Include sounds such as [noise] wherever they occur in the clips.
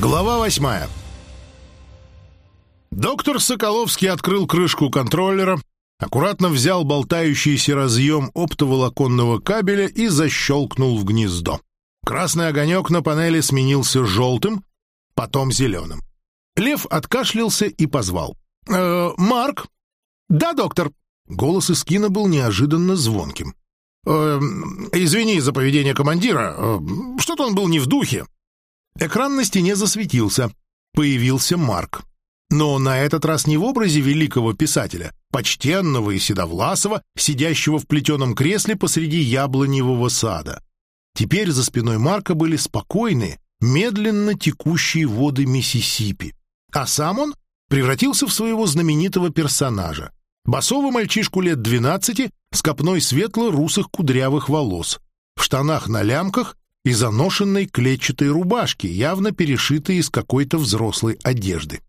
Глава восьмая. Доктор Соколовский открыл крышку контроллера, аккуратно взял болтающийся разъем оптоволоконного кабеля и защелкнул в гнездо. Красный огонек на панели сменился желтым, потом зеленым. Лев откашлялся и позвал. «Э, «Марк?» «Да, доктор». Голос Искина был неожиданно звонким. «Э, «Извини за поведение командира. Э, что-то он был не в духе. Экран на стене засветился. Появился Марк. Но на этот раз не в образе великого писателя, почтенного и седовласого, сидящего в плетеном кресле посреди яблоневого сада. Теперь за спиной Марка были спокойные, медленно текущие воды Миссисипи. А сам он превратился в своего знаменитого персонажа. Басового мальчишку лет двенадцати с копной светло-русых кудрявых волос, в штанах на лямках и заношенной клетчатой рубашки, явно перешитой из какой-то взрослой одежды.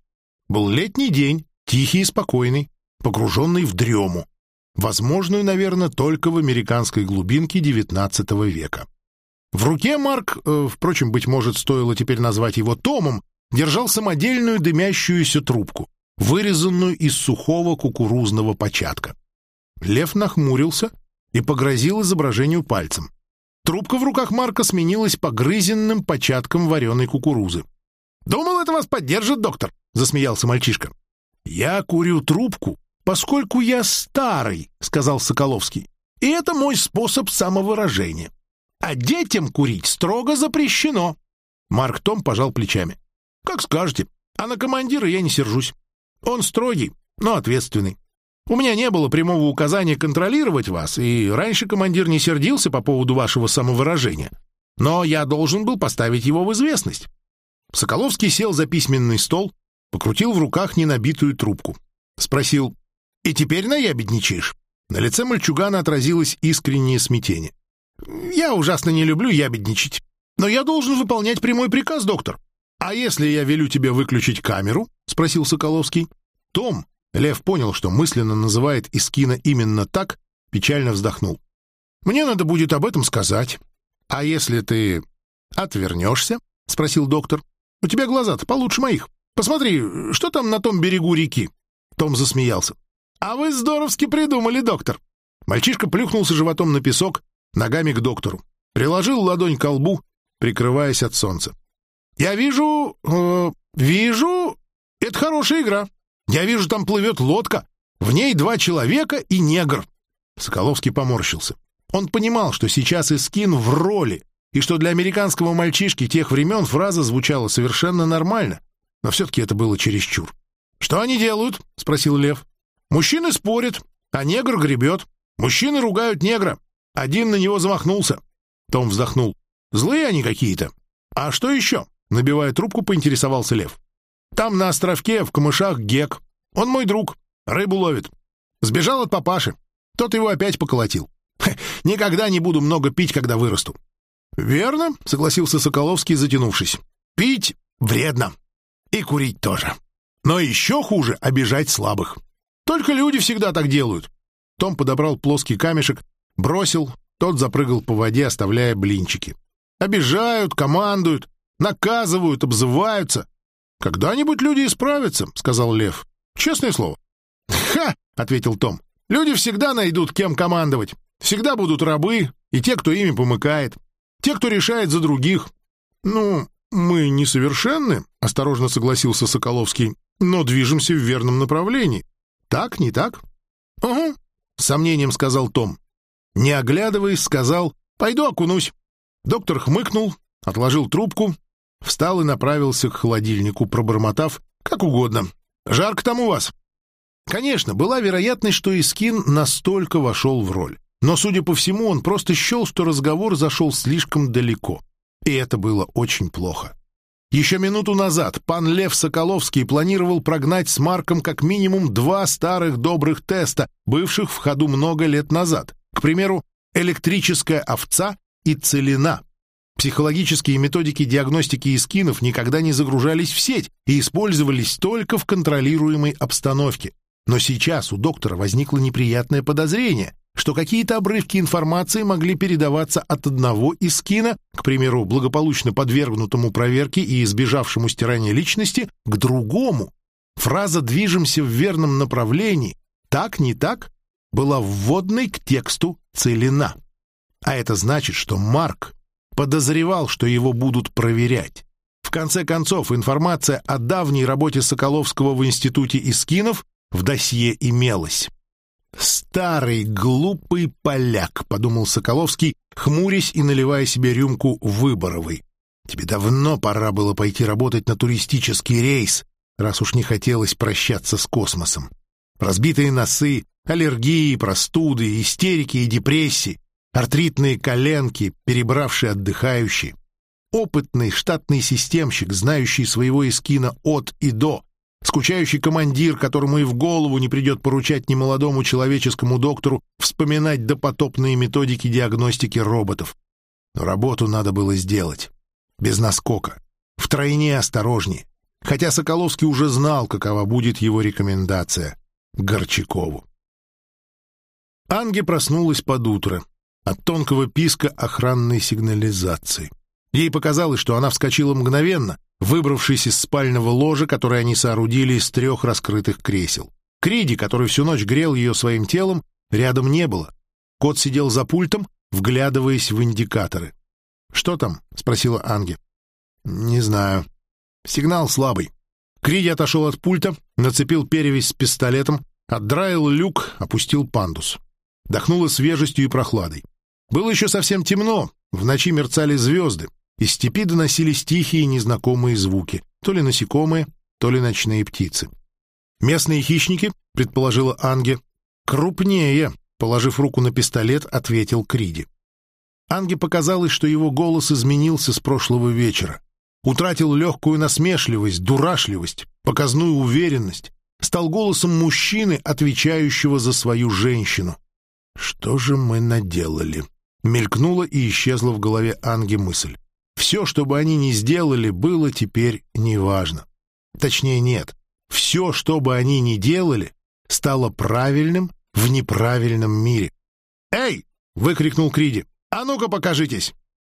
Был летний день, тихий и спокойный, погруженный в дрему, возможную, наверное, только в американской глубинке XIX века. В руке Марк, э, впрочем, быть может, стоило теперь назвать его Томом, держал самодельную дымящуюся трубку, вырезанную из сухого кукурузного початка. Лев нахмурился и погрозил изображению пальцем. Трубка в руках Марка сменилась погрызенным початком вареной кукурузы. «Думал, это вас поддержит, доктор», — засмеялся мальчишка. «Я курю трубку, поскольку я старый», — сказал Соколовский. «И это мой способ самовыражения. А детям курить строго запрещено». Марк Том пожал плечами. «Как скажете. А на командира я не сержусь. Он строгий, но ответственный. У меня не было прямого указания контролировать вас, и раньше командир не сердился по поводу вашего самовыражения. Но я должен был поставить его в известность. Соколовский сел за письменный стол, покрутил в руках ненабитую трубку. Спросил, «И теперь наябедничаешь?» На лице мальчугана отразилось искреннее смятение. «Я ужасно не люблю ябедничать, но я должен выполнять прямой приказ, доктор. А если я велю тебе выключить камеру?» — спросил Соколовский. Том, Лев понял, что мысленно называет Искина именно так, печально вздохнул. «Мне надо будет об этом сказать. А если ты отвернешься?» — спросил доктор. «У тебя глаза-то получше моих. Посмотри, что там на том берегу реки?» Том засмеялся. «А вы здоровски придумали, доктор!» Мальчишка плюхнулся животом на песок, ногами к доктору. Приложил ладонь к лбу, прикрываясь от солнца. «Я вижу... Э, вижу... Это хорошая игра. Я вижу, там плывет лодка. В ней два человека и негр. Соколовский поморщился. Он понимал, что сейчас Искин в роли, и что для американского мальчишки тех времен фраза звучала совершенно нормально. Но все-таки это было чересчур. «Что они делают?» — спросил Лев. «Мужчины спорят, а негр гребет. Мужчины ругают негра. Один на него замахнулся». Том вздохнул. «Злые они какие-то. А что еще?» — набивая трубку, поинтересовался Лев. Там на островке в камышах Гек. Он мой друг, рыбу ловит. Сбежал от папаши. Тот его опять поколотил. Никогда не буду много пить, когда вырасту. Верно, согласился Соколовский, затянувшись. Пить вредно. И курить тоже. Но еще хуже обижать слабых. Только люди всегда так делают. Том подобрал плоский камешек, бросил, тот запрыгал по воде, оставляя блинчики. Обижают, командуют, наказывают, обзываются. «Когда-нибудь люди исправятся», — сказал Лев. «Честное слово». «Ха!» — ответил Том. «Люди всегда найдут, кем командовать. Всегда будут рабы и те, кто ими помыкает. Те, кто решает за других». «Ну, мы несовершенны», — осторожно согласился Соколовский, «но движемся в верном направлении. Так, не так?» «Угу», — сомнением сказал Том. Не оглядываясь, сказал «Пойду окунусь». Доктор хмыкнул, отложил трубку Встал и направился к холодильнику, пробормотав «как угодно». «Жарко там у вас?» Конечно, была вероятность, что Искин настолько вошел в роль. Но, судя по всему, он просто счел, что разговор зашел слишком далеко. И это было очень плохо. Еще минуту назад пан Лев Соколовский планировал прогнать с Марком как минимум два старых добрых теста, бывших в ходу много лет назад. К примеру, электрическая овца и целина. Психологические методики диагностики эскинов никогда не загружались в сеть и использовались только в контролируемой обстановке. Но сейчас у доктора возникло неприятное подозрение, что какие-то обрывки информации могли передаваться от одного из к примеру, благополучно подвергнутому проверке и избежавшему стирания личности, к другому. Фраза «движемся в верном направлении» «так, не так» была вводной к тексту целена. А это значит, что Марк подозревал, что его будут проверять. В конце концов, информация о давней работе Соколовского в Институте Искинов в досье имелась. «Старый глупый поляк», — подумал Соколовский, хмурясь и наливая себе рюмку выборовой. «Тебе давно пора было пойти работать на туристический рейс, раз уж не хотелось прощаться с космосом. Разбитые носы, аллергии, простуды, истерики и депрессии, артритные коленки, перебравшие отдыхающие. Опытный штатный системщик, знающий своего эскина от и до, скучающий командир, которому и в голову не придет поручать немолодому человеческому доктору вспоминать допотопные методики диагностики роботов. Но работу надо было сделать. Без наскока. Втройне осторожнее. Хотя Соколовский уже знал, какова будет его рекомендация Горчакову. Анге проснулась под утро от тонкого писка охранной сигнализации. Ей показалось, что она вскочила мгновенно, выбравшись из спального ложа, которое они соорудили из трех раскрытых кресел. Криди, который всю ночь грел ее своим телом, рядом не было. Кот сидел за пультом, вглядываясь в индикаторы. «Что там?» — спросила Анги. «Не знаю. Сигнал слабый». Криди отошел от пульта, нацепил перевязь с пистолетом, отдраил люк, опустил пандус. Дохнуло свежестью и прохладой. Было еще совсем темно, в ночи мерцали звезды, из степи доносились тихие незнакомые звуки, то ли насекомые, то ли ночные птицы. «Местные хищники», — предположила Анге. «Крупнее», — положив руку на пистолет, ответил Криди. Анге показалось, что его голос изменился с прошлого вечера. Утратил легкую насмешливость, дурашливость, показную уверенность. Стал голосом мужчины, отвечающего за свою женщину. «Что же мы наделали?» Мелькнула и исчезла в голове Анги мысль. Все, что бы они ни сделали, было теперь неважно. Точнее, нет. Все, что бы они ни делали, стало правильным в неправильном мире. «Эй!» — выкрикнул Криди. «А ну-ка покажитесь!»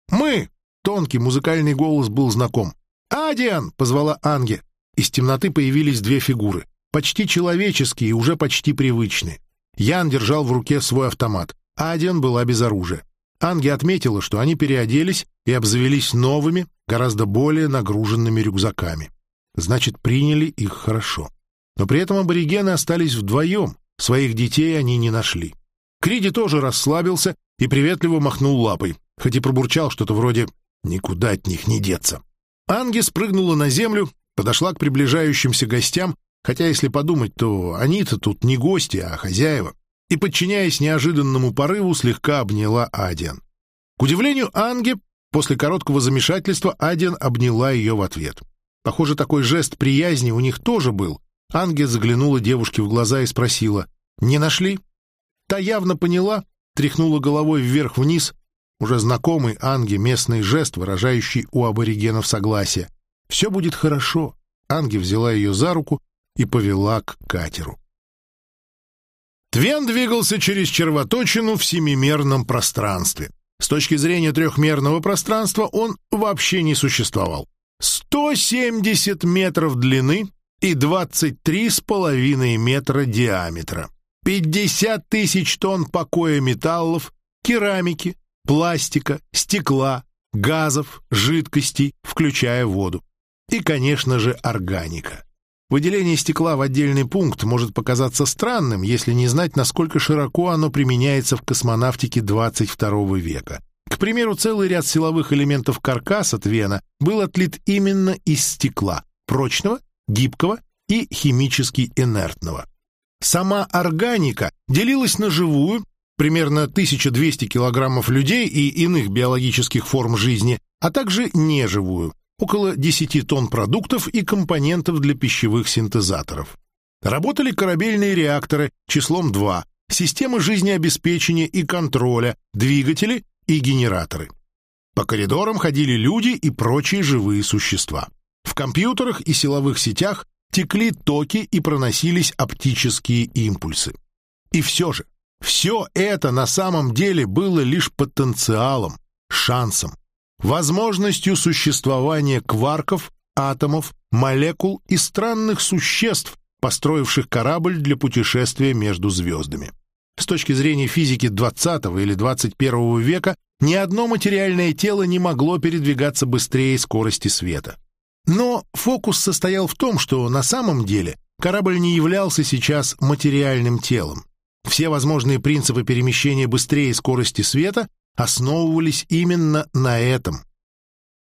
«Мы!» — тонкий музыкальный голос был знаком. «Адиан!» — позвала Анге. Из темноты появились две фигуры. Почти человеческие и уже почти привычные. Ян держал в руке свой автомат. Адиан была без оружия. Анге отметила, что они переоделись и обзавелись новыми, гораздо более нагруженными рюкзаками. Значит, приняли их хорошо. Но при этом аборигены остались вдвоем, своих детей они не нашли. Криди тоже расслабился и приветливо махнул лапой, хоть и пробурчал что-то вроде «никуда от них не деться». Анги спрыгнула на землю, подошла к приближающимся гостям, хотя, если подумать, то они-то тут не гости, а хозяева и, подчиняясь неожиданному порыву, слегка обняла Адиан. К удивлению Анги, после короткого замешательства Адиан обняла ее в ответ. Похоже, такой жест приязни у них тоже был. Анге заглянула девушке в глаза и спросила, «Не нашли?» Та явно поняла, тряхнула головой вверх-вниз, уже знакомый Анге местный жест, выражающий у аборигенов согласие. «Все будет хорошо». Анге взяла ее за руку и повела к катеру. Твен двигался через червоточину в семимерном пространстве. С точки зрения трехмерного пространства он вообще не существовал. 170 метров длины и 23,5 метра диаметра. 50 тысяч тонн покоя металлов, керамики, пластика, стекла, газов, жидкостей, включая воду. И, конечно же, органика. Выделение стекла в отдельный пункт может показаться странным, если не знать, насколько широко оно применяется в космонавтике 22 века. К примеру, целый ряд силовых элементов каркаса Твена был отлит именно из стекла – прочного, гибкого и химически инертного. Сама органика делилась на живую, примерно 1200 килограммов людей и иных биологических форм жизни, а также неживую, около 10 тонн продуктов и компонентов для пищевых синтезаторов. Работали корабельные реакторы числом 2, системы жизнеобеспечения и контроля, двигатели и генераторы. По коридорам ходили люди и прочие живые существа. В компьютерах и силовых сетях текли токи и проносились оптические импульсы. И все же, Все это на самом деле было лишь потенциалом, шансом, возможностью существования кварков, атомов, молекул и странных существ, построивших корабль для путешествия между звездами. С точки зрения физики 20 или 21 века ни одно материальное тело не могло передвигаться быстрее скорости света. Но фокус состоял в том, что на самом деле корабль не являлся сейчас материальным телом. Все возможные принципы перемещения быстрее скорости света основывались именно на этом.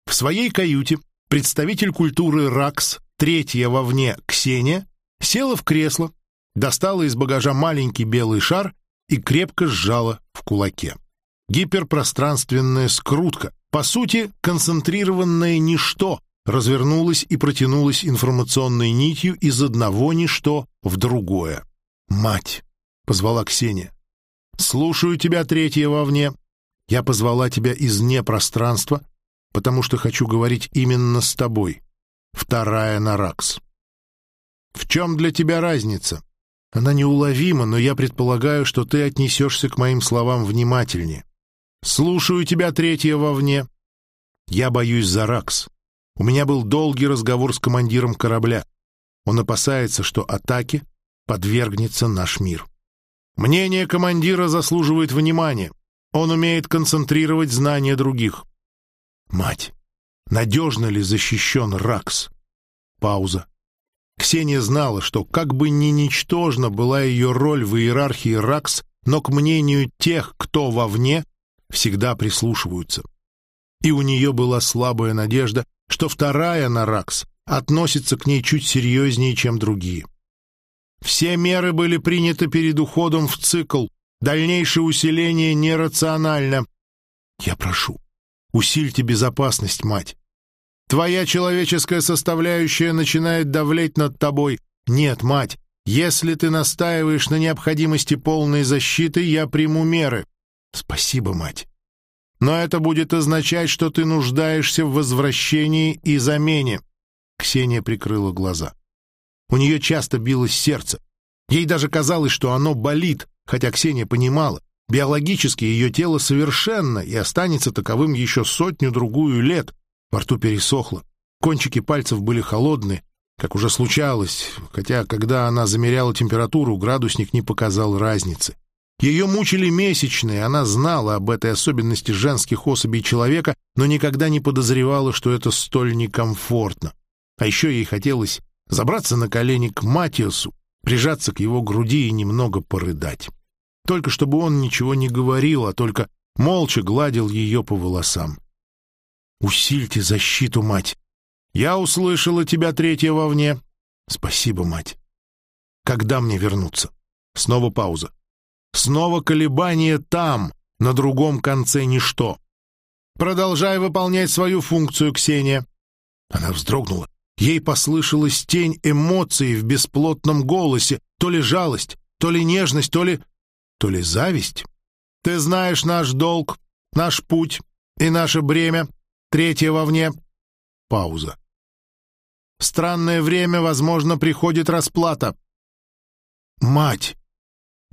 В своей каюте представитель культуры РАКС, третья вовне Ксения, села в кресло, достала из багажа маленький белый шар и крепко сжала в кулаке. Гиперпространственная скрутка, по сути, концентрированное ничто, развернулась и протянулась информационной нитью из одного ничто в другое. «Мать!» — позвала Ксения. «Слушаю тебя, третья вовне. Я позвала тебя из непространства, потому что хочу говорить именно с тобой. Вторая Наракс. В чем для тебя разница? Она неуловима, но я предполагаю, что ты отнесешься к моим словам внимательнее. Слушаю тебя, третья вовне. Я боюсь за Ракс. У меня был долгий разговор с командиром корабля. Он опасается, что атаке подвергнется наш мир. Мнение командира заслуживает внимания. Он умеет концентрировать знания других. Мать, надежно ли защищен Ракс? Пауза. Ксения знала, что как бы ни ничтожна была ее роль в иерархии Ракс, но к мнению тех, кто вовне, всегда прислушиваются. И у нее была слабая надежда, что вторая Наракс относится к ней чуть серьезнее, чем другие. Все меры были приняты перед уходом в цикл. Дальнейшее усиление нерационально. Я прошу, усильте безопасность, мать. Твоя человеческая составляющая начинает давлеть над тобой. Нет, мать, если ты настаиваешь на необходимости полной защиты, я приму меры. Спасибо, мать. Но это будет означать, что ты нуждаешься в возвращении и замене. Ксения прикрыла глаза. У нее часто билось сердце. Ей даже казалось, что оно болит, хотя Ксения понимала, биологически ее тело совершенно и останется таковым еще сотню-другую лет. Во рту пересохло, кончики пальцев были холодные, как уже случалось, хотя когда она замеряла температуру, градусник не показал разницы. Ее мучили месячные, она знала об этой особенности женских особей человека, но никогда не подозревала, что это столь некомфортно. А еще ей хотелось забраться на колени к Матиасу, прижаться к его груди и немного порыдать. Только чтобы он ничего не говорил, а только молча гладил ее по волосам. «Усильте защиту, мать! Я услышала тебя третья вовне. Спасибо, мать. Когда мне вернуться?» Снова пауза. Снова колебание там, на другом конце ничто. «Продолжай выполнять свою функцию, Ксения!» Она вздрогнула. Ей послышалась тень эмоций в бесплотном голосе, то ли жалость, то ли нежность, то ли... то ли зависть. «Ты знаешь наш долг, наш путь и наше бремя, третье вовне». Пауза. «Странное время, возможно, приходит расплата». «Мать!»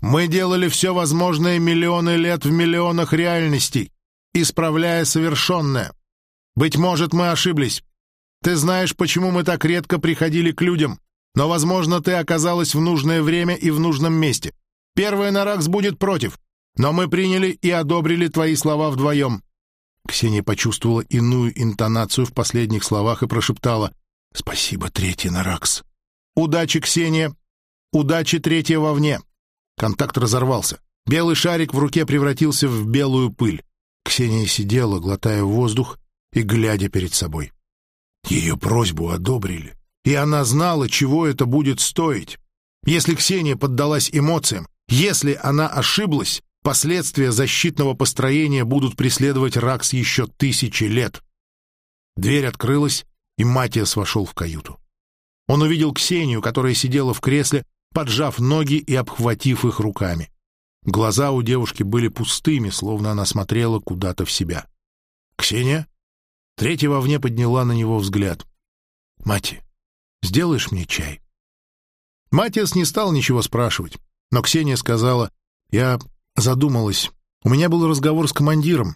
Мы делали все возможное миллионы лет в миллионах реальностей, исправляя совершенное. Быть может, мы ошиблись. Ты знаешь, почему мы так редко приходили к людям, но, возможно, ты оказалась в нужное время и в нужном месте. Первый Наракс будет против, но мы приняли и одобрили твои слова вдвоем». Ксения почувствовала иную интонацию в последних словах и прошептала «Спасибо, третий Наракс». «Удачи, Ксения! Удачи, третья вовне!» Контакт разорвался. Белый шарик в руке превратился в белую пыль. Ксения сидела, глотая воздух и глядя перед собой. Ее просьбу одобрили, и она знала, чего это будет стоить. Если Ксения поддалась эмоциям, если она ошиблась, последствия защитного построения будут преследовать Ракс еще тысячи лет. Дверь открылась, и Матиас вошел в каюту. Он увидел Ксению, которая сидела в кресле, поджав ноги и обхватив их руками. Глаза у девушки были пустыми, словно она смотрела куда-то в себя. «Ксения?» Третья вовне подняла на него взгляд. «Мати, сделаешь мне чай?» Матиас не стал ничего спрашивать, но Ксения сказала, Я задумалась. У меня был разговор с командиром.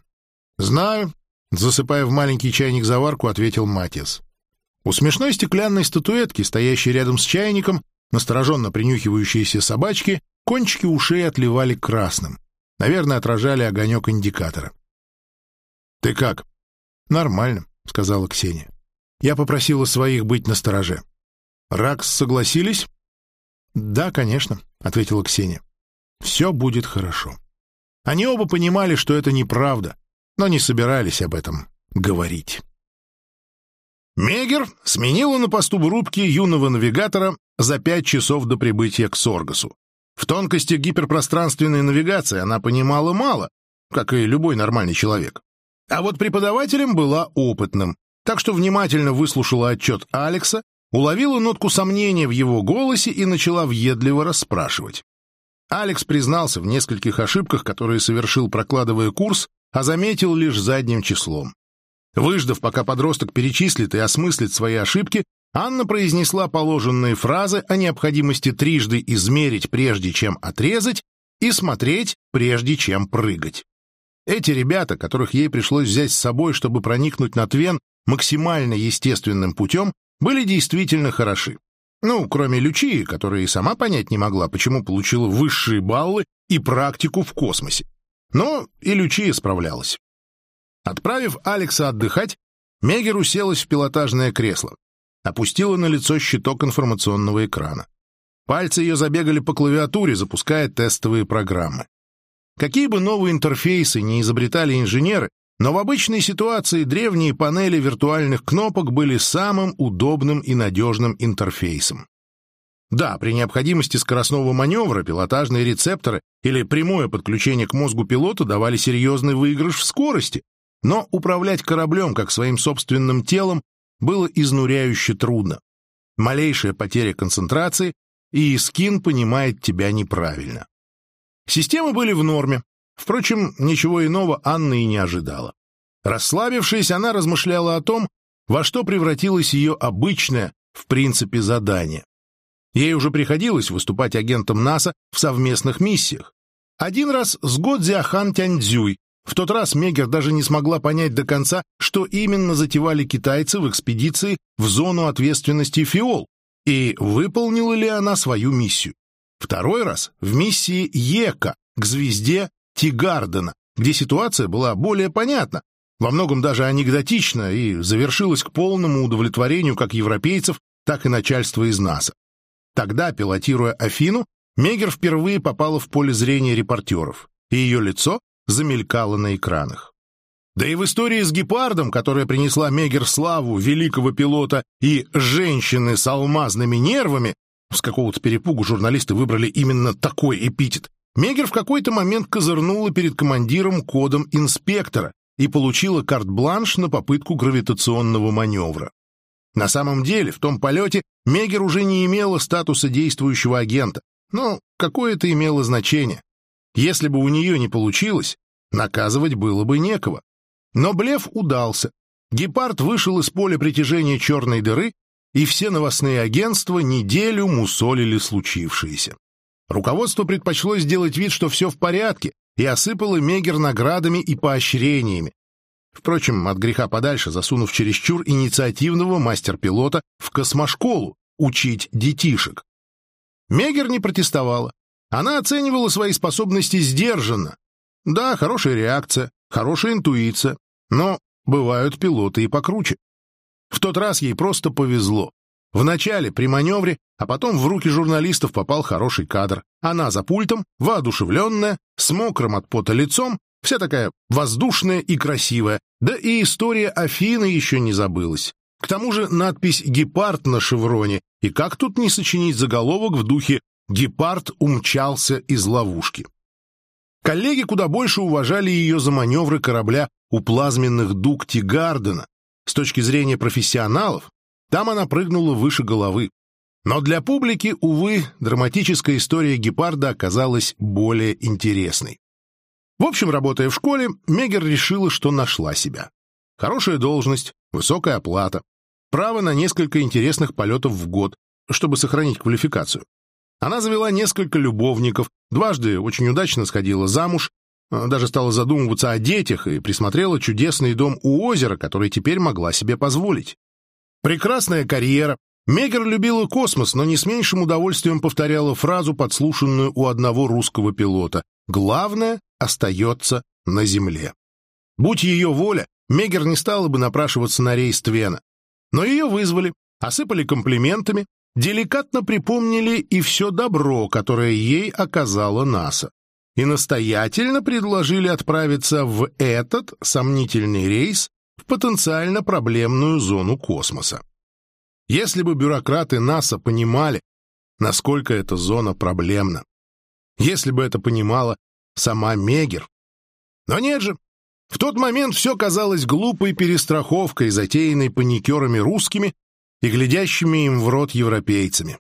«Знаю», — засыпая в маленький чайник заварку, ответил Матиас. У смешной стеклянной статуэтки, стоящей рядом с чайником, настороженно принюхивающиеся собачки, кончики ушей отливали красным. Наверное, отражали огонек индикатора. «Ты как?» «Нормально», — сказала Ксения. Я попросила своих быть настороже. «Ракс согласились?» «Да, конечно», — ответила Ксения. «Все будет хорошо». Они оба понимали, что это неправда, но не собирались об этом говорить. Мегер сменила на посту рубки юного навигатора за пять часов до прибытия к Соргасу. В тонкости гиперпространственной навигации она понимала мало, как и любой нормальный человек. А вот преподавателем была опытным, так что внимательно выслушала отчет Алекса, уловила нотку сомнения в его голосе и начала въедливо расспрашивать. Алекс признался в нескольких ошибках, которые совершил, прокладывая курс, а заметил лишь задним числом. Выждав, пока подросток перечислит и осмыслит свои ошибки, Анна произнесла положенные фразы о необходимости трижды измерить, прежде чем отрезать, и смотреть, прежде чем прыгать. Эти ребята, которых ей пришлось взять с собой, чтобы проникнуть на Твен максимально естественным путем, были действительно хороши. Ну, кроме Лючии, которая и сама понять не могла, почему получила высшие баллы и практику в космосе. Но и Лючия справлялась. Отправив Алекса отдыхать, Мегер уселась в пилотажное кресло, опустила на лицо щиток информационного экрана. Пальцы ее забегали по клавиатуре, запуская тестовые программы. Какие бы новые интерфейсы не изобретали инженеры, но в обычной ситуации древние панели виртуальных кнопок были самым удобным и надежным интерфейсом. Да, при необходимости скоростного маневра пилотажные рецепторы или прямое подключение к мозгу пилота давали серьезный выигрыш в скорости, но управлять кораблем как своим собственным телом было изнуряюще трудно. Малейшая потеря концентрации, и скин понимает тебя неправильно. Системы были в норме. Впрочем, ничего иного Анна и не ожидала. Расслабившись, она размышляла о том, во что превратилось ее обычное, в принципе, задание. Ей уже приходилось выступать агентом НАСА в совместных миссиях. Один раз с Годзиахан Тяньцзюй, в тот раз Мегер даже не смогла понять до конца, что именно затевали китайцы в экспедиции в зону ответственности Фиол, и выполнила ли она свою миссию. Второй раз в миссии Ека к звезде Тигардена, где ситуация была более понятна, во многом даже анекдотична и завершилась к полному удовлетворению как европейцев, так и начальства из НАСА. Тогда, пилотируя Афину, Мегер впервые попала в поле зрения репортеров, и ее лицо замелькало на экранах. Да и в истории с гепардом, которая принесла Мегер славу великого пилота и женщины с алмазными нервами, с какого-то перепугу журналисты выбрали именно такой эпитет, Мегер в какой-то момент козырнула перед командиром кодом инспектора и получила карт-бланш на попытку гравитационного маневра. На самом деле, в том полете Мегер уже не имела статуса действующего агента, но какое это имело значение. Если бы у нее не получилось, наказывать было бы некого. Но блеф удался. Гепард вышел из поля притяжения черной дыры, и все новостные агентства неделю мусолили случившееся. Руководство предпочло сделать вид, что все в порядке, и осыпало Мегер наградами и поощрениями. Впрочем, от греха подальше, засунув чересчур инициативного мастер-пилота в космошколу учить детишек. Мегер не протестовала. Она оценивала свои способности сдержанно. Да, хорошая реакция, хорошая интуиция, но бывают пилоты и покруче. В тот раз ей просто повезло. Вначале при маневре, а потом в руки журналистов попал хороший кадр. Она за пультом, воодушевленная, с мокрым от пота лицом, вся такая воздушная и красивая. Да и история Афины еще не забылась. К тому же надпись «Гепард» на шевроне, и как тут не сочинить заголовок в духе Гепард умчался из ловушки. Коллеги куда больше уважали ее за маневры корабля у плазменных дуг Тигардена. С точки зрения профессионалов, там она прыгнула выше головы. Но для публики, увы, драматическая история гепарда оказалась более интересной. В общем, работая в школе, Мегер решила, что нашла себя. Хорошая должность, высокая оплата, право на несколько интересных полетов в год, чтобы сохранить квалификацию. Она завела несколько любовников, дважды очень удачно сходила замуж, даже стала задумываться о детях и присмотрела чудесный дом у озера, который теперь могла себе позволить. Прекрасная карьера. Мегер любила космос, но не с меньшим удовольствием повторяла фразу, подслушанную у одного русского пилота. «Главное остается на Земле». Будь ее воля, Мегер не стала бы напрашиваться на рейс Твена. Но ее вызвали, осыпали комплиментами, деликатно припомнили и все добро, которое ей оказала НАСА, и настоятельно предложили отправиться в этот сомнительный рейс в потенциально проблемную зону космоса. Если бы бюрократы НАСА понимали, насколько эта зона проблемна, если бы это понимала сама Мегер. Но нет же, в тот момент все казалось глупой перестраховкой, затеянной паникерами русскими и глядящими им в рот европейцами.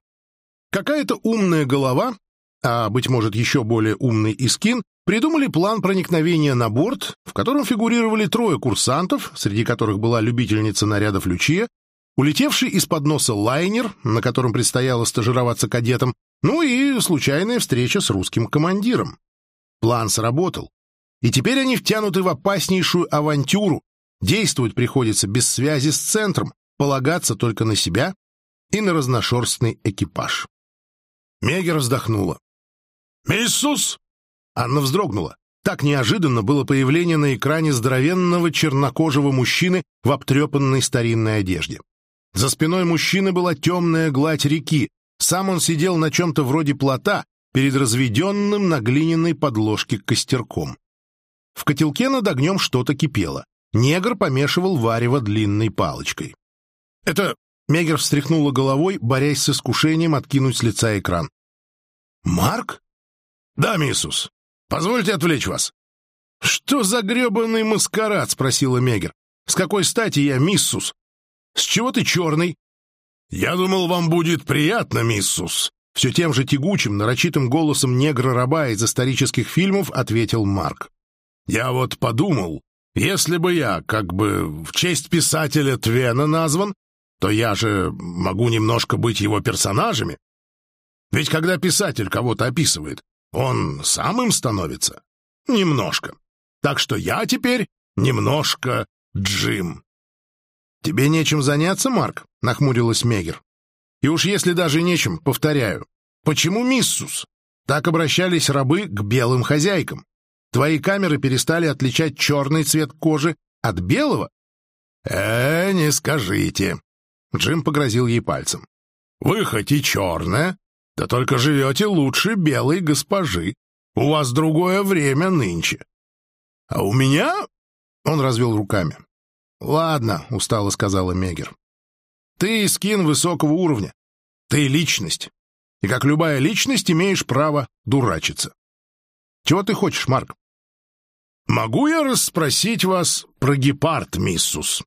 Какая-то умная голова, а, быть может, еще более умный Искин, придумали план проникновения на борт, в котором фигурировали трое курсантов, среди которых была любительница нарядов Лючия, улетевший из-под носа лайнер, на котором предстояло стажироваться кадетам, ну и случайная встреча с русским командиром. План сработал, и теперь они втянуты в опаснейшую авантюру. Действовать приходится без связи с центром, полагаться только на себя и на разношерстный экипаж. Мегер вздохнула. «Миссус!» Анна вздрогнула. Так неожиданно было появление на экране здоровенного чернокожего мужчины в обтрепанной старинной одежде. За спиной мужчины была темная гладь реки. Сам он сидел на чем-то вроде плота перед разведенным на глиняной подложке костерком. В котелке над огнем что-то кипело. Негр помешивал варево длинной палочкой. «Это...» — Мегер встряхнула головой, борясь с искушением откинуть с лица экран. «Марк?» «Да, миссус. Позвольте отвлечь вас». «Что за гребаный маскарад?» — спросила Мегер. «С какой стати я миссус? С чего ты черный?» «Я думал, вам будет приятно, миссус». Все тем же тягучим, нарочитым голосом негра-раба из исторических фильмов ответил Марк. «Я вот подумал, если бы я как бы в честь писателя Твена назван, то я же могу немножко быть его персонажами. Ведь когда писатель кого-то описывает, он сам им становится. Немножко. Так что я теперь немножко Джим. «Тебе нечем заняться, Марк?» — нахмурилась Мегер. «И уж если даже нечем, повторяю, почему миссус? Так обращались рабы к белым хозяйкам. Твои камеры перестали отличать черный цвет кожи от белого?» «Э, не скажите», Джим погрозил ей пальцем. «Вы хоть и черная, да только живете лучше белой госпожи. У вас другое время нынче. А у меня...» Он развел руками. «Ладно», — устало сказала Мегер. «Ты скин высокого уровня. Ты личность. И как любая личность имеешь право дурачиться. Чего ты хочешь, Марк?» «Могу я расспросить вас про гепард, миссус?»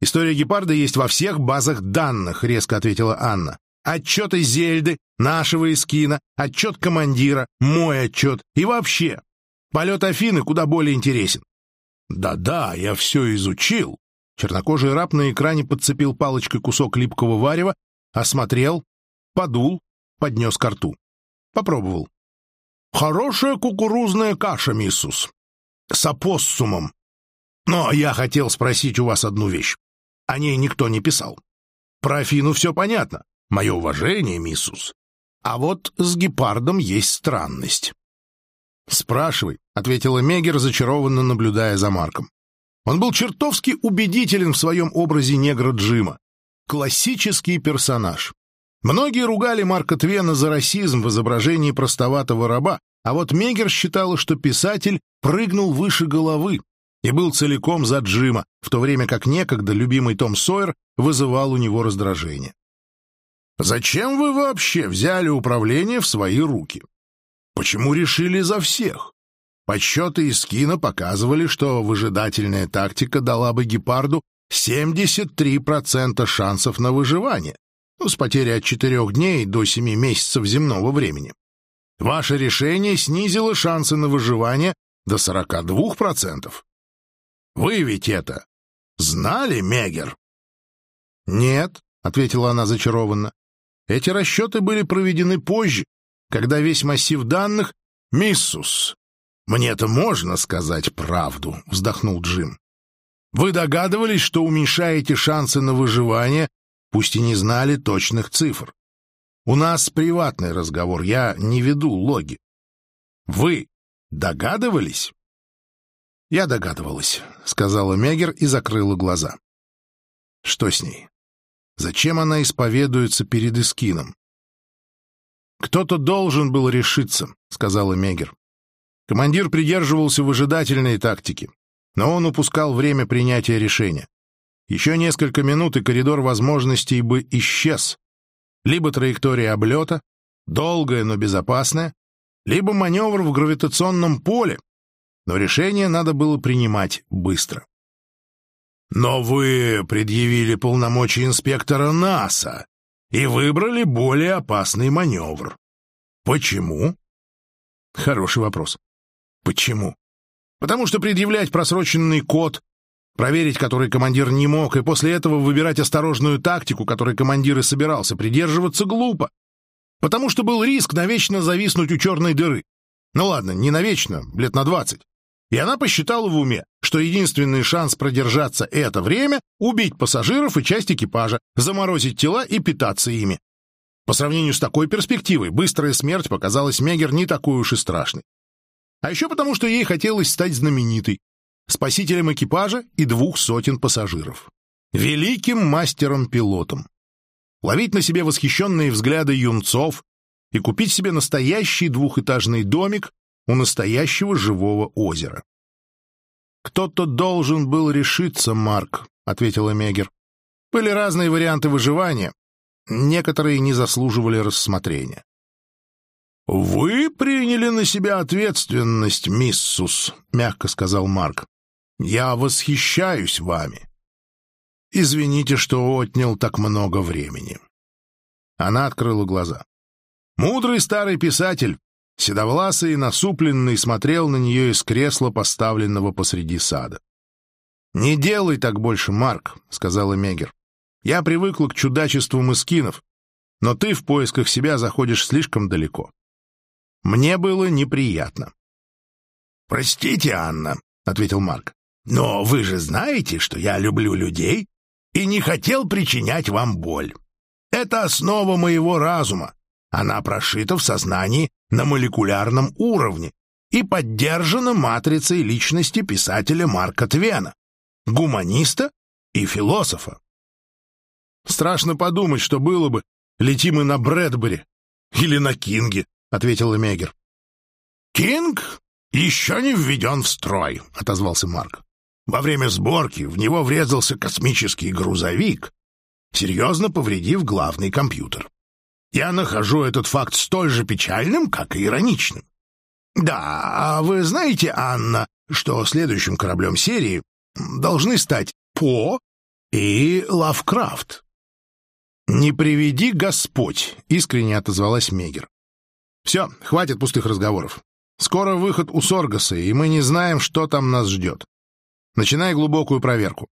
«История гепарда есть во всех базах данных», — резко ответила Анна. «Отчеты Зельды, нашего Искина, отчет командира, мой отчет и вообще. Полет Афины куда более интересен». «Да-да, я все изучил». Чернокожий раб на экране подцепил палочкой кусок липкого варева, осмотрел, подул, поднес ко рту. Попробовал. «Хорошая кукурузная каша, миссус. С опоссумом. Но я хотел спросить у вас одну вещь. О ней никто не писал. Про Афину все понятно. Мое уважение, миссус. А вот с гепардом есть странность. «Спрашивай», — ответила Мегер, зачарованно наблюдая за Марком. Он был чертовски убедителен в своем образе негра Джима. Классический персонаж. Многие ругали Марка Твена за расизм в изображении простоватого раба, а вот Мегер считала, что писатель прыгнул выше головы, и был целиком за Джима, в то время как некогда любимый Том Сойер вызывал у него раздражение. «Зачем вы вообще взяли управление в свои руки? Почему решили за всех?» Подсчеты из кино показывали, что выжидательная тактика дала бы гепарду 73% шансов на выживание, ну, с потерей от 4 дней до 7 месяцев земного времени. Ваше решение снизило шансы на выживание до 42%. Вы ведь это знали, Мегер? Нет, ответила она зачарованно. Эти расчеты были проведены позже, когда весь массив данных... «Миссус, мне-то можно сказать правду», — вздохнул Джим. «Вы догадывались, что уменьшаете шансы на выживание, пусть и не знали точных цифр. У нас приватный разговор, я не веду логи. Вы догадывались?» «Я догадывалась», — сказала Мегер и закрыла глаза. «Что с ней? Зачем она исповедуется перед Искином?» «Кто-то должен был решиться», — сказала Мегер. Командир придерживался выжидательной тактики, но он упускал время принятия решения. Еще несколько минут, и коридор возможностей бы исчез. Либо траектория облета, долгая, но безопасная, либо маневр в гравитационном поле, но решение надо было принимать быстро. «Но вы предъявили полномочия инспектора НАСА и выбрали более опасный маневр. Почему?» Хороший вопрос. Почему? Потому что предъявлять просроченный код, проверить который командир не мог, и после этого выбирать осторожную тактику, которой командир и собирался придерживаться, глупо. Потому что был риск навечно зависнуть у черной дыры. Ну ладно, не навечно, лет на двадцать. И она посчитала в уме, что единственный шанс продержаться это время — убить пассажиров и часть экипажа, заморозить тела и питаться ими. По сравнению с такой перспективой, быстрая смерть показалась Мегер не такой уж и страшной. А еще потому, что ей хотелось стать знаменитой, спасителем экипажа и двух сотен пассажиров. Великим мастером-пилотом. Ловить на себе восхищенные взгляды юнцов и купить себе настоящий двухэтажный домик у настоящего живого озера. «Кто-то должен был решиться, Марк», — ответила Мегер. «Были разные варианты выживания. Некоторые не заслуживали рассмотрения». «Вы приняли на себя ответственность, миссус», — мягко сказал Марк. «Я восхищаюсь вами. Извините, что отнял так много времени». Она открыла глаза. Мудрый старый писатель Седовласый и насупленный смотрел на нее из кресла, поставленного посреди сада. «Не делай так больше, Марк», — сказала Мегер. «Я привыкла к чудачеству эскинов, но ты в поисках себя заходишь слишком далеко. Мне было неприятно». «Простите, Анна», — ответил Марк, «но вы же знаете, что я люблю людей и не хотел причинять вам боль. Это основа моего разума. Она прошита в сознании на молекулярном уровне и поддержана матрицей личности писателя Марка Твена, гуманиста и философа. «Страшно подумать, что было бы, летим мы на Брэдбери или на Кинге», — ответил Мегер. «Кинг еще не введен в строй», — отозвался Марк. «Во время сборки в него врезался космический грузовик, серьезно повредив главный компьютер. Я нахожу этот факт столь же печальным, как и ироничным. Да, а вы знаете, Анна, что следующим кораблем серии должны стать По и Лавкрафт? «Не приведи Господь», — искренне отозвалась Мегер. «Все, хватит пустых разговоров. Скоро выход у Соргаса, и мы не знаем, что там нас ждет. Начинай глубокую проверку».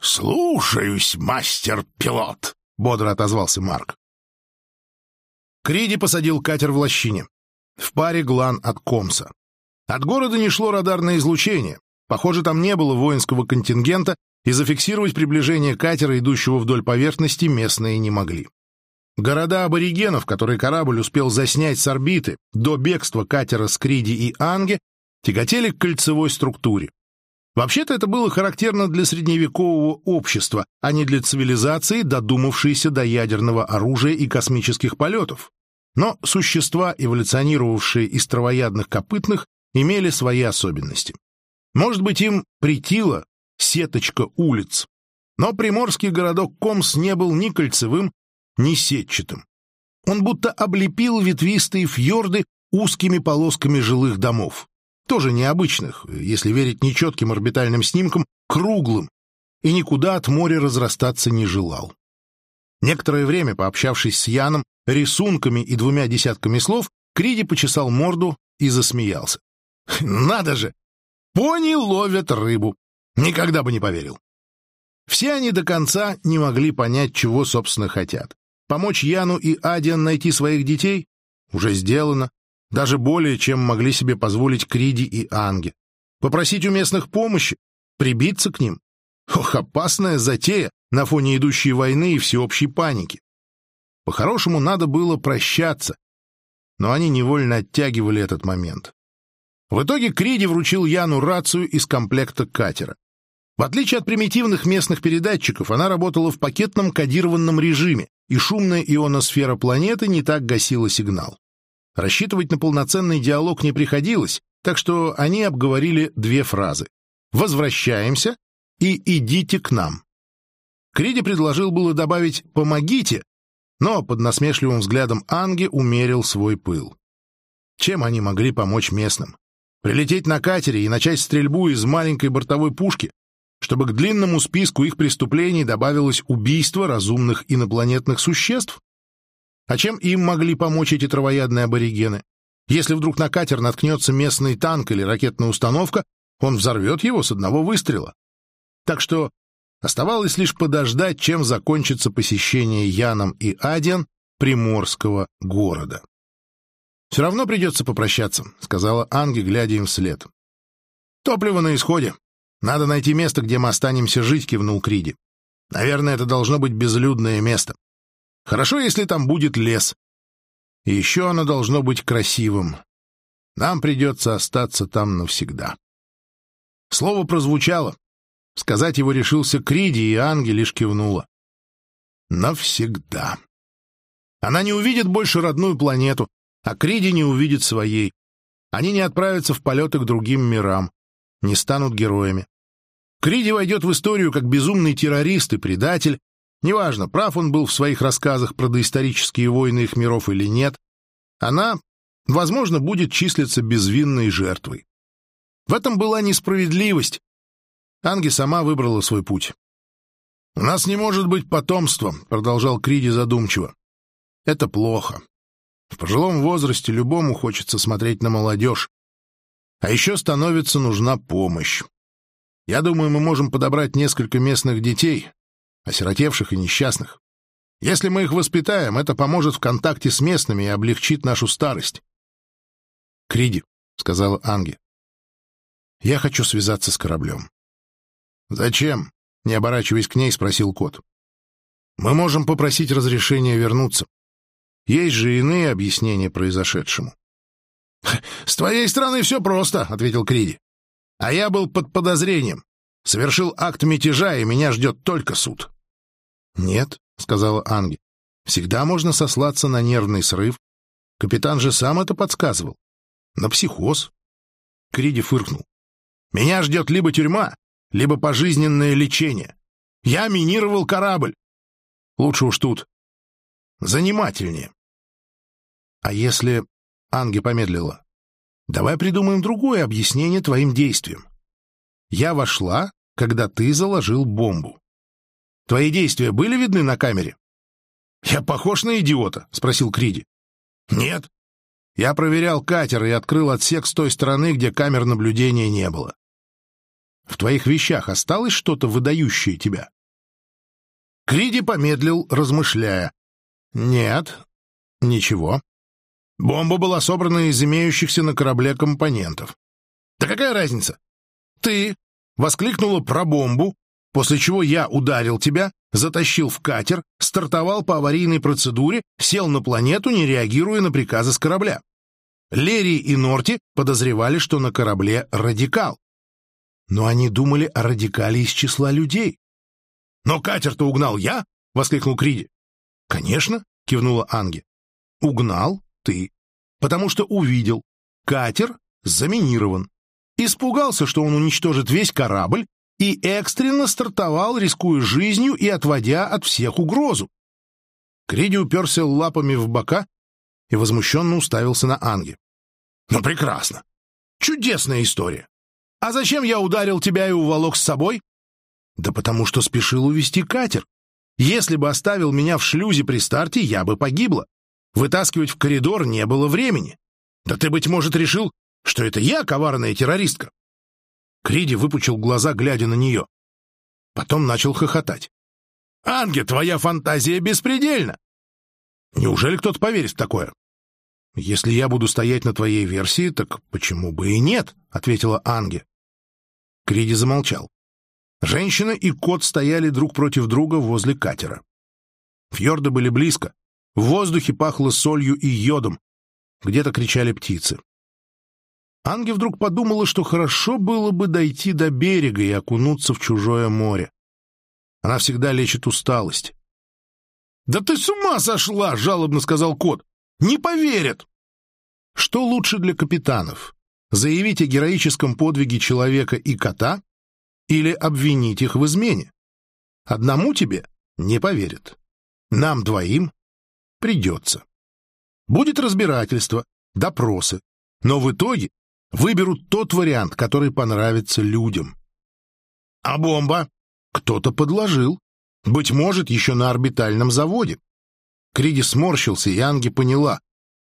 «Слушаюсь, мастер-пилот», — бодро отозвался Марк. Криди посадил катер в лощине. В паре глан от Комса. От города не шло радарное излучение. Похоже, там не было воинского контингента, и зафиксировать приближение катера, идущего вдоль поверхности, местные не могли. Города аборигенов, которые корабль успел заснять с орбиты до бегства катера с Криди и Анге, тяготели к кольцевой структуре. Вообще-то это было характерно для средневекового общества, а не для цивилизации, додумавшейся до ядерного оружия и космических полетов. Но существа, эволюционировавшие из травоядных копытных, имели свои особенности. Может быть, им притила сеточка улиц. Но приморский городок Комс не был ни кольцевым, ни сетчатым. Он будто облепил ветвистые фьорды узкими полосками жилых домов тоже необычных, если верить нечетким орбитальным снимкам, круглым, и никуда от моря разрастаться не желал. Некоторое время, пообщавшись с Яном, рисунками и двумя десятками слов, Криди почесал морду и засмеялся. [laughs] «Надо же! Пони ловят рыбу! Никогда бы не поверил!» Все они до конца не могли понять, чего, собственно, хотят. Помочь Яну и Адиан найти своих детей? Уже сделано. Даже более, чем могли себе позволить Криди и Анге. Попросить у местных помощи? Прибиться к ним? Ох, опасная затея на фоне идущей войны и всеобщей паники. По-хорошему, надо было прощаться, но они невольно оттягивали этот момент. В итоге Криди вручил Яну рацию из комплекта катера. В отличие от примитивных местных передатчиков, она работала в пакетном кодированном режиме, и шумная ионосфера планеты не так гасила сигнал. Рассчитывать на полноценный диалог не приходилось, так что они обговорили две фразы «возвращаемся» и «идите к нам». Криди предложил было добавить «помогите», но под насмешливым взглядом Анги умерил свой пыл. Чем они могли помочь местным? Прилететь на катере и начать стрельбу из маленькой бортовой пушки? чтобы к длинному списку их преступлений добавилось убийство разумных инопланетных существ? А чем им могли помочь эти травоядные аборигены? Если вдруг на катер наткнется местный танк или ракетная установка, он взорвет его с одного выстрела. Так что оставалось лишь подождать, чем закончится посещение Яном и Аден приморского города. «Все равно придется попрощаться», — сказала Анги, глядя им вслед. «Топливо на исходе. «Надо найти место, где мы останемся жить», — кивнул Криди. «Наверное, это должно быть безлюдное место. Хорошо, если там будет лес. И еще оно должно быть красивым. Нам придется остаться там навсегда». Слово прозвучало. Сказать его решился Криди, и Анги лишь кивнула. Навсегда. Она не увидит больше родную планету, а Криди не увидит своей. Они не отправятся в полеты к другим мирам, не станут героями. Криди войдет в историю как безумный террорист и предатель. Неважно, прав он был в своих рассказах про доисторические войны их миров или нет. Она, возможно, будет числиться безвинной жертвой. В этом была несправедливость. Анги сама выбрала свой путь. «У нас не может быть потомства», — продолжал Криди задумчиво. «Это плохо. В пожилом возрасте любому хочется смотреть на молодежь. А еще становится нужна помощь. Я думаю, мы можем подобрать несколько местных детей, осиротевших и несчастных. Если мы их воспитаем, это поможет в контакте с местными и облегчит нашу старость. — Криди, — сказала Анги, — я хочу связаться с кораблем. — Зачем? — не оборачиваясь к ней, спросил кот. — Мы можем попросить разрешения вернуться. Есть же иные объяснения произошедшему. — С твоей стороны все просто, — ответил Криди. А я был под подозрением. Совершил акт мятежа, и меня ждет только суд. — Нет, — сказала Анги, — всегда можно сослаться на нервный срыв. Капитан же сам это подсказывал. На психоз. Криди фыркнул. — Меня ждет либо тюрьма, либо пожизненное лечение. Я минировал корабль. Лучше уж тут. Занимательнее. — А если... Анги помедлила. Давай придумаем другое объяснение твоим действиям. Я вошла, когда ты заложил бомбу. Твои действия были видны на камере? Я похож на идиота? Спросил Криди. Нет. Я проверял катер и открыл отсек с той стороны, где камер наблюдения не было. В твоих вещах осталось что-то выдающее тебя? Криди помедлил, размышляя. Нет, ничего. Бомба была собрана из имеющихся на корабле компонентов. Да какая разница? Ты воскликнула про бомбу, после чего я ударил тебя, затащил в катер, стартовал по аварийной процедуре, сел на планету, не реагируя на приказы с корабля. Лерри и Норти подозревали, что на корабле радикал. Но они думали о радикале из числа людей. «Но катер-то угнал я!» — воскликнул Криди. «Конечно!» — кивнула Анги. «Угнал ты, потому что увидел, катер заминирован. Испугался, что он уничтожит весь корабль, и экстренно стартовал, рискуя жизнью и отводя от всех угрозу. Криди уперся лапами в бока и возмущенно уставился на Анги. «Ну, прекрасно! Чудесная история! А зачем я ударил тебя и уволок с собой?» «Да потому что спешил увести катер. Если бы оставил меня в шлюзе при старте, я бы погибла. Вытаскивать в коридор не было времени. Да ты, быть может, решил, что это я коварная террористка?» Криди выпучил глаза, глядя на нее. Потом начал хохотать. «Анге, твоя фантазия беспредельна! Неужели кто-то поверит в такое? Если я буду стоять на твоей версии, так почему бы и нет? ответила Анге. Криди замолчал. Женщина и кот стояли друг против друга возле катера. Фьорды были близко. В воздухе пахло солью и йодом. Где-то кричали птицы. Анге вдруг подумала, что хорошо было бы дойти до берега и окунуться в чужое море. Она всегда лечит усталость. «Да ты с ума сошла!» — жалобно сказал кот. «Не поверят!» Что лучше для капитанов? Заявить о героическом подвиге человека и кота или обвинить их в измене? Одному тебе не поверят. Нам двоим придется. Будет разбирательство, допросы, но в итоге выберут тот вариант, который понравится людям. А бомба? Кто-то подложил. Быть может, еще на орбитальном заводе. Криди сморщился, и Анги поняла.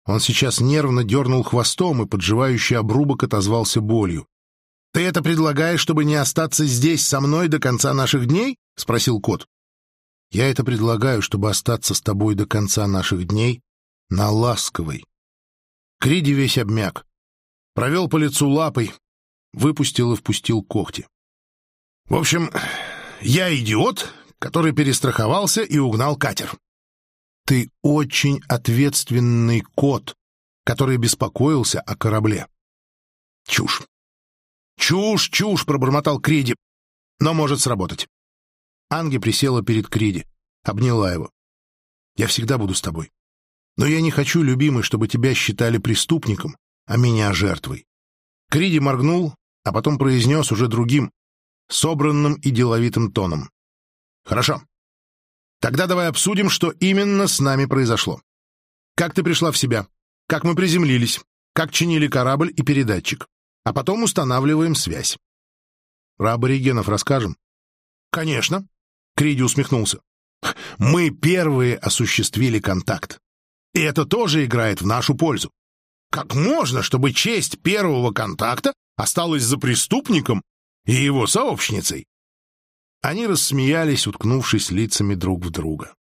Он сейчас нервно дернул хвостом, и подживающий обрубок отозвался болью. «Ты это предлагаешь, чтобы не остаться здесь со мной до конца наших дней?» — спросил кот. «Я это предлагаю, чтобы остаться с тобой до конца наших дней на ласковой». Криди весь обмяк. Провел по лицу лапой, выпустил и впустил когти. «В общем, я идиот, который перестраховался и угнал катер. Ты очень ответственный кот, который беспокоился о корабле. Чушь. Чушь, чушь, пробормотал Криди. Но может сработать. Анги присела перед Криди, обняла его. Я всегда буду с тобой. Но я не хочу, любимый, чтобы тебя считали преступником, а меня жертвой. Криди моргнул, а потом произнес уже другим, собранным и деловитым тоном. Хорошо. Тогда давай обсудим, что именно с нами произошло. Как ты пришла в себя? Как мы приземлились? Как чинили корабль и передатчик? А потом устанавливаем связь. Про аборигенов расскажем? Конечно. Криди усмехнулся. Мы первые осуществили контакт. И это тоже играет в нашу пользу. Как можно, чтобы честь первого контакта осталась за преступником и его сообщницей? Они рассмеялись, уткнувшись лицами друг в друга.